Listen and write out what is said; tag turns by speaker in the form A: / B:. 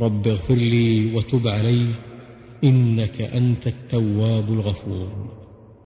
A: رب اغفر لي وتب علي إنك أنت التواب الغفور